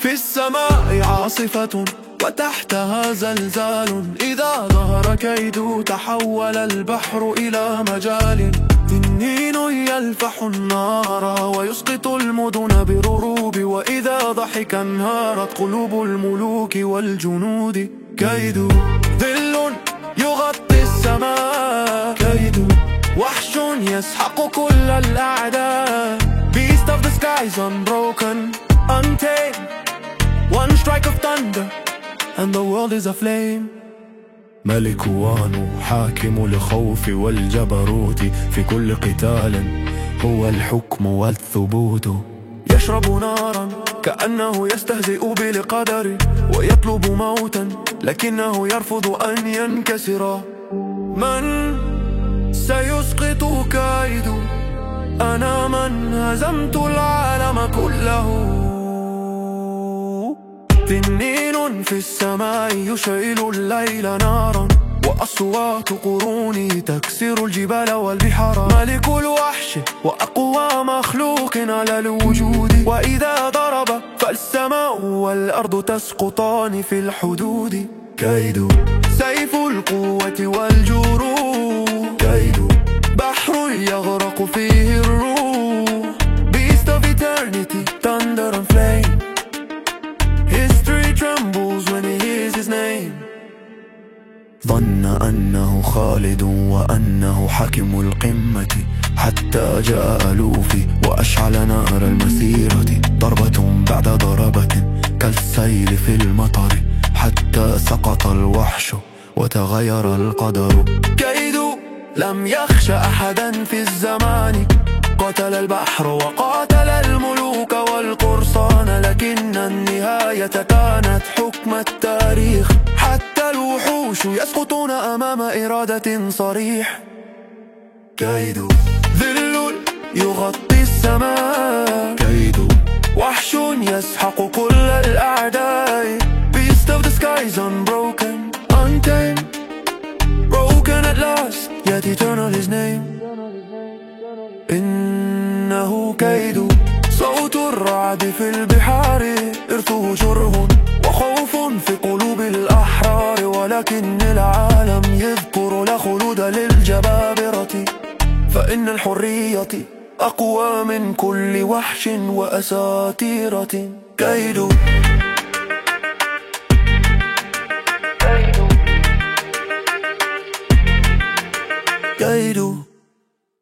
في السماء عاصفة وتحتها زلزال إذا ظهر كيد تحول البحر إلى مجال تنين يلفح النار ويسقط المدن بالرروب وإذا ضحك انهارت قلوب الملوك والجنود. كيد ظل يغطي السماء. كيد وحش يسحق كل الأعداء. Beast of the skies unbroken. Untamed. One strike of thunder. And the world is aflame. ملك وانو حاكم الخوف والجبروت في كل قتال هو الحكم والثبوت. يشرب نارا كأنه يستهزئ بالقدر ويطلب موتا لكنه يرفض أن ينكسر. من سيسقط كيد؟ أنا من هزمت العالم كله. تنين في السماء يشعل الليل نارا وأصوات قروني تكسر الجبال والبحار ملك الوحش وأقوى مخلوق على الوجود. وإذا ضرب فالسماء والأرض تسقطان في الحدود. كيد. سيف القوة والجروح كيد. بحر يغرق فيه ظن أنه خالد وأنه حاكم القمة حتى جاء ألوفي وأشعل نار المسيرة ضربة بعد ضربة كالسيل في المطر حتى سقط الوحش وتغير القدر. كيد لم يخش أحدا في الزمان. قتل البحر وقاتل الملوك والقرصان لكن النهاية كانت حكم التاريخ. حتى الوحوش يسقطون أمام إرادة صريح. كيد ظل يغطي السماء. كيد وحش يسحق كل الأعداء. Beast of the skies unbroken, untamed. Broken at last, yet eternal his name. إنه كيد. صوت الرعد في البحار. إرثه شره ولكن العالم يذكر لا خلود للجبابرة. فإن الحرية أقوى من كل وحش وأساطيرة كيد. كيد.